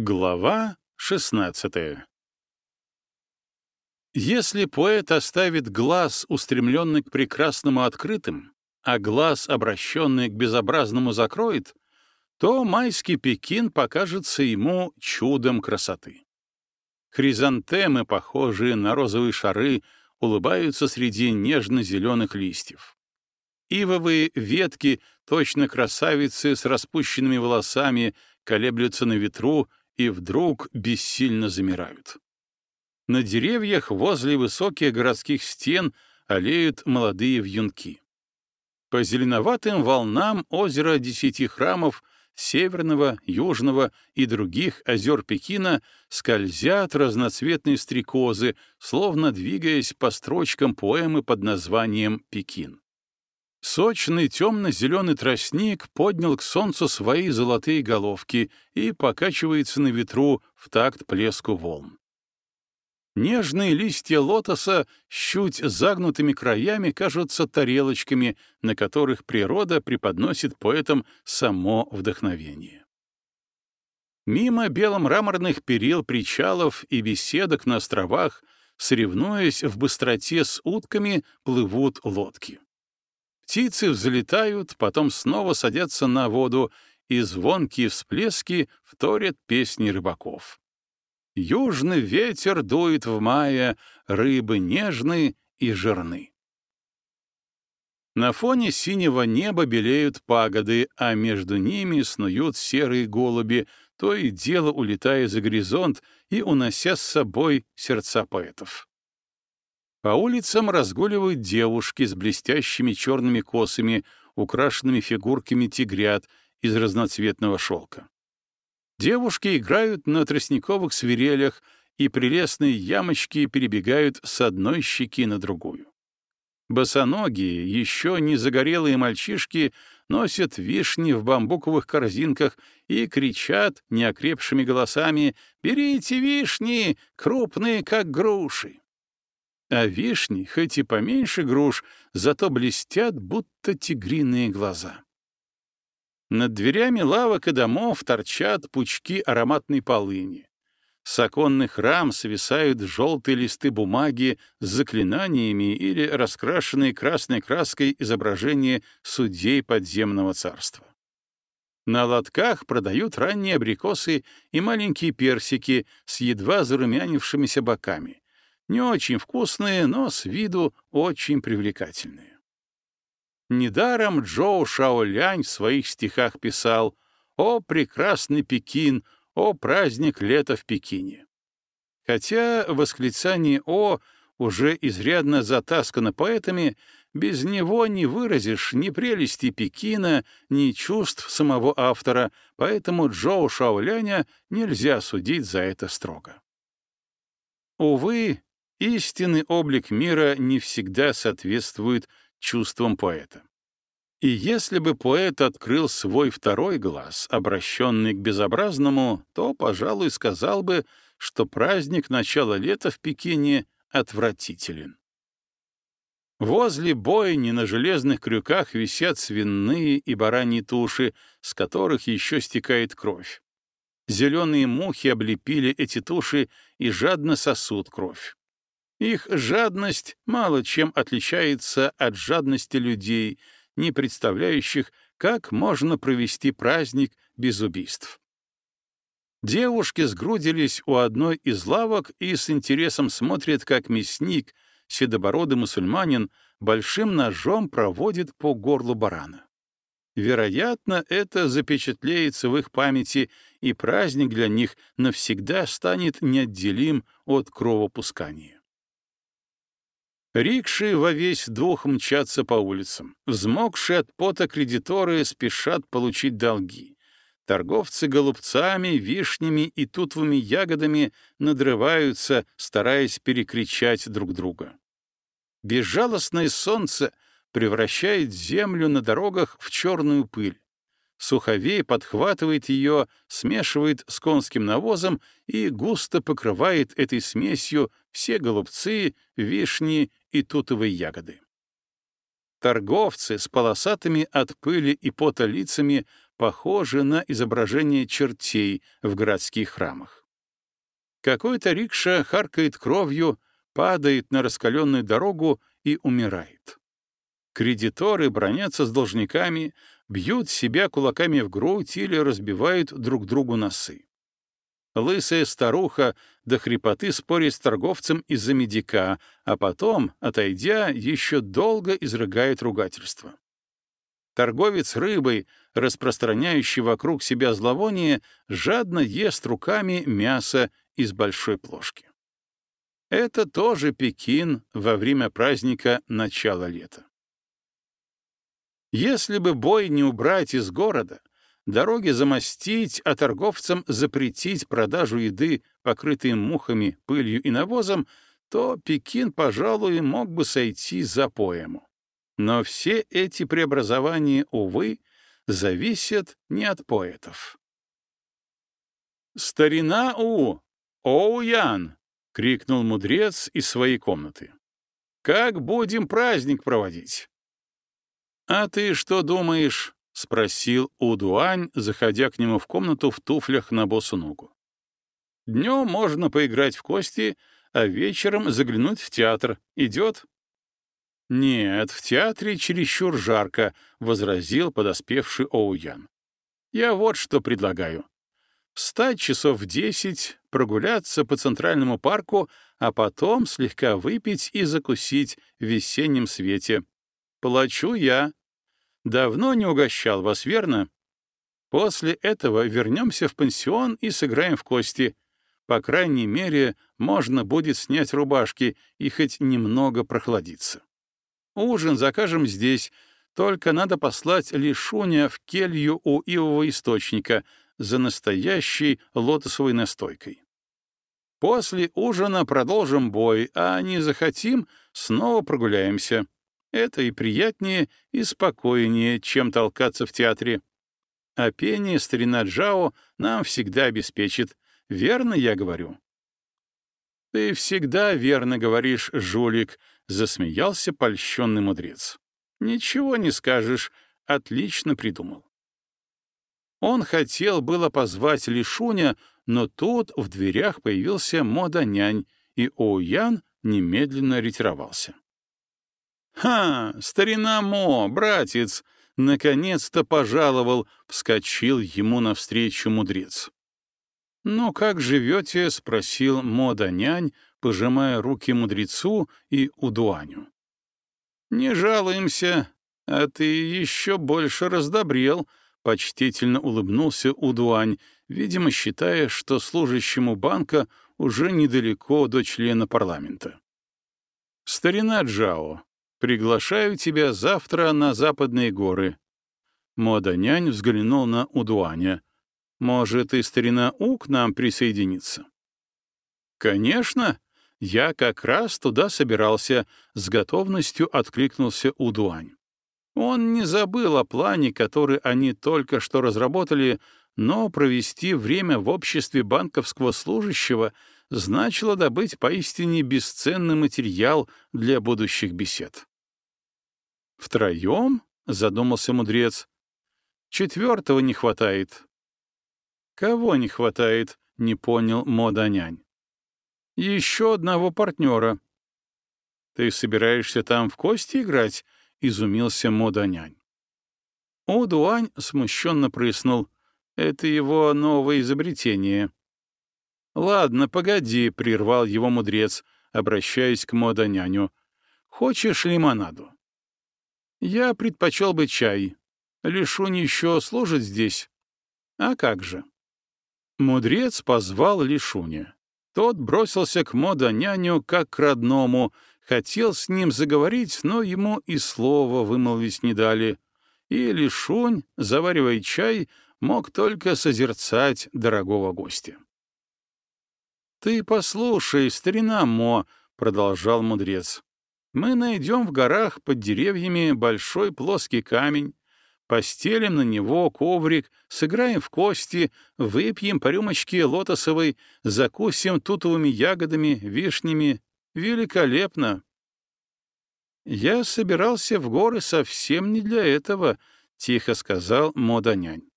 Глава 16 Если поэт оставит глаз, устремленный к прекрасному открытым, а глаз, обращенный к безобразному, закроет, то майский Пекин покажется ему чудом красоты. Хризантемы, похожие на розовые шары, улыбаются среди нежно-зеленых листьев. Ивовые ветки, точно красавицы с распущенными волосами, колеблются на ветру и вдруг бессильно замирают. На деревьях возле высоких городских стен олеют молодые вьюнки. По зеленоватым волнам озера Десяти храмов Северного, Южного и других озер Пекина скользят разноцветные стрекозы, словно двигаясь по строчкам поэмы под названием «Пекин». Сочный темно-зеленый тростник поднял к солнцу свои золотые головки и покачивается на ветру в такт плеску волн. Нежные листья лотоса с чуть загнутыми краями кажутся тарелочками, на которых природа преподносит поэтам само вдохновение. Мимо беломраморных перил причалов и беседок на островах, соревнуясь в быстроте с утками, плывут лодки. Птицы взлетают, потом снова садятся на воду, и звонкие всплески вторят песни рыбаков. Южный ветер дует в мае, рыбы нежны и жирны. На фоне синего неба белеют пагоды, а между ними снуют серые голуби, то и дело улетая за горизонт и унося с собой сердца поэтов. По улицам разгуливают девушки с блестящими черными косами, украшенными фигурками тигрят из разноцветного шелка. Девушки играют на тростниковых свирелях, и прелестные ямочки перебегают с одной щеки на другую. Босоногие, еще не загорелые мальчишки носят вишни в бамбуковых корзинках и кричат неокрепшими голосами «Берите вишни, крупные, как груши!» А вишни, хоть и поменьше груш, зато блестят, будто тигриные глаза. Над дверями лавок и домов торчат пучки ароматной полыни. С оконных рам свисают желтые листы бумаги с заклинаниями или раскрашенные красной краской изображения судей подземного царства. На лотках продают ранние абрикосы и маленькие персики с едва зарумянившимися боками, не очень вкусные, но с виду очень привлекательные. Недаром Джоу Шаолянь в своих стихах писал «О, прекрасный Пекин! О, праздник лета в Пекине!» Хотя восклицание «О» уже изрядно затаскано поэтами, без него не выразишь ни прелести Пекина, ни чувств самого автора, поэтому Джоу Шаоляня нельзя судить за это строго. Увы, Истинный облик мира не всегда соответствует чувствам поэта. И если бы поэт открыл свой второй глаз, обращенный к безобразному, то, пожалуй, сказал бы, что праздник начала лета в Пекине отвратителен. Возле бойни на железных крюках висят свиные и бараньи туши, с которых еще стекает кровь. Зеленые мухи облепили эти туши и жадно сосут кровь. Их жадность мало чем отличается от жадности людей, не представляющих, как можно провести праздник без убийств. Девушки сгрудились у одной из лавок и с интересом смотрят, как мясник, седобородый мусульманин, большим ножом проводит по горлу барана. Вероятно, это запечатлеется в их памяти, и праздник для них навсегда станет неотделим от кровопускания. Рикши во весь дух мчатся по улицам. Взмокшие от пота кредиторы спешат получить долги. Торговцы голубцами, вишнями и тутовыми ягодами надрываются, стараясь перекричать друг друга. Безжалостное солнце превращает землю на дорогах в черную пыль. Суховей подхватывает ее, смешивает с конским навозом и густо покрывает этой смесью все голубцы, вишни и тутовые ягоды. Торговцы с полосатыми от пыли и пота лицами похожи на изображение чертей в городских храмах. Какой-то рикша харкает кровью, падает на раскаленную дорогу и умирает. Кредиторы бронятся с должниками, бьют себя кулаками в грудь или разбивают друг другу носы. Лысая старуха до хрипоты спорит с торговцем из-за медика, а потом, отойдя, еще долго изрыгает ругательство. Торговец рыбой, распространяющий вокруг себя зловоние, жадно ест руками мясо из большой плошки. Это тоже Пекин во время праздника начала лета. Если бы бой не убрать из города, дороги замостить, а торговцам запретить продажу еды, покрытой мухами, пылью и навозом, то Пекин, пожалуй, мог бы сойти за поэму. Но все эти преобразования, увы, зависят не от поэтов. «Старина У! Оуян!» — крикнул мудрец из своей комнаты. «Как будем праздник проводить?» «А ты что думаешь?» — спросил Удуань, заходя к нему в комнату в туфлях на босу ногу. «Днем можно поиграть в кости, а вечером заглянуть в театр. Идет?» «Нет, в театре чересчур жарко», — возразил подоспевший Оуян. «Я вот что предлагаю. Встать часов в десять, прогуляться по Центральному парку, а потом слегка выпить и закусить в весеннем свете. Плачу я, Давно не угощал вас, верно? После этого вернемся в пансион и сыграем в кости. По крайней мере, можно будет снять рубашки и хоть немного прохладиться. Ужин закажем здесь, только надо послать Лишуня в келью у ивового источника за настоящей лотосовой настойкой. После ужина продолжим бой, а не захотим, снова прогуляемся. Это и приятнее, и спокойнее, чем толкаться в театре. А пение старина Джао нам всегда обеспечит. Верно я говорю? — Ты всегда верно говоришь, жулик, — засмеялся польщенный мудрец. — Ничего не скажешь, отлично придумал. Он хотел было позвать Лишуня, но тут в дверях появился мода-нянь, и Оуян немедленно ретировался. «Ха! Старина Мо, братец!» Наконец-то пожаловал, вскочил ему навстречу мудрец. «Ну, как живете?» — спросил Мода-нянь, пожимая руки мудрецу и удуаню. «Не жалуемся, а ты еще больше раздобрел», — почтительно улыбнулся Удуань, видимо, считая, что служащему банка уже недалеко до члена парламента. «Старина Джао, Приглашаю тебя завтра на западные горы. Мода-нянь взглянул на Удуаня. Может, и старина У к нам присоединится? Конечно, я как раз туда собирался, с готовностью откликнулся Удуань. Он не забыл о плане, который они только что разработали, но провести время в обществе банковского служащего значило добыть поистине бесценный материал для будущих бесед. «Втроем?» — задумался мудрец. «Четвертого не хватает». «Кого не хватает?» — не понял Моданянь. «Еще одного партнера». «Ты собираешься там в кости играть?» — изумился Моданянь. Удуань смущенно прыснул. Это его новое изобретение. «Ладно, погоди», — прервал его мудрец, обращаясь к Моданяню. «Хочешь лимонаду?» Я предпочел бы чай. Лишунь еще служит здесь. А как же? Мудрец позвал Лишуня. Тот бросился к Мода-няню как к родному, хотел с ним заговорить, но ему и слова вымолвить не дали. И Лишунь, заваривая чай, мог только созерцать дорогого гостя. «Ты послушай, старина Мо», — продолжал мудрец, мы найдем в горах под деревьями большой плоский камень, постелим на него коврик, сыграем в кости, выпьем по рюмочке лотосовой, закусим тутовыми ягодами, вишнями. Великолепно! Я собирался в горы совсем не для этого, — тихо сказал Моданянь.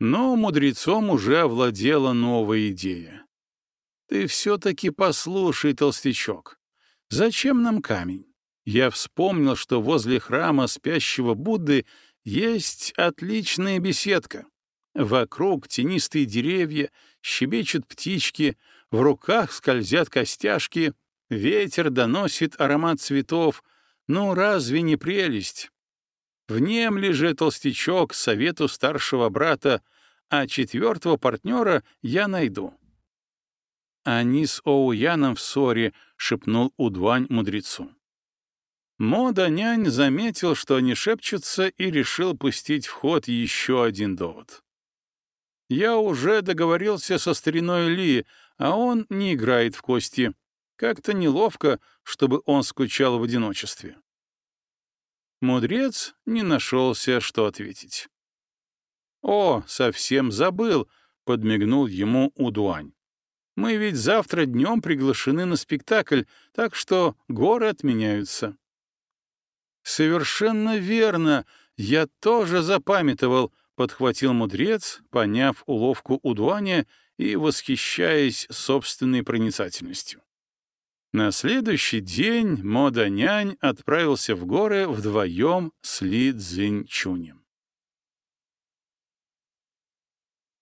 Но мудрецом уже овладела новая идея. Ты все-таки послушай, толстячок. Зачем нам камень? Я вспомнил, что возле храма спящего Будды есть отличная беседка. Вокруг тенистые деревья, щебечут птички, в руках скользят костяшки, ветер доносит аромат цветов. Ну, разве не прелесть? Внемли же толстячок совету старшего брата, а четвертого партнера я найду. Они с Оуяном в ссоре, — шепнул Удвань мудрецу. Мода-нянь заметил, что они шепчутся, и решил пустить в ход еще один довод. «Я уже договорился со стариной Ли, а он не играет в кости. Как-то неловко, чтобы он скучал в одиночестве». Мудрец не нашелся, что ответить. «О, совсем забыл», — подмигнул ему Удуань. «Мы ведь завтра днем приглашены на спектакль, так что горы отменяются». «Совершенно верно. Я тоже запамятовал», — подхватил мудрец, поняв уловку Удуаня и восхищаясь собственной проницательностью. На следующий день Мода-нянь отправился в горы вдвоем с Ли Цзиньчунем.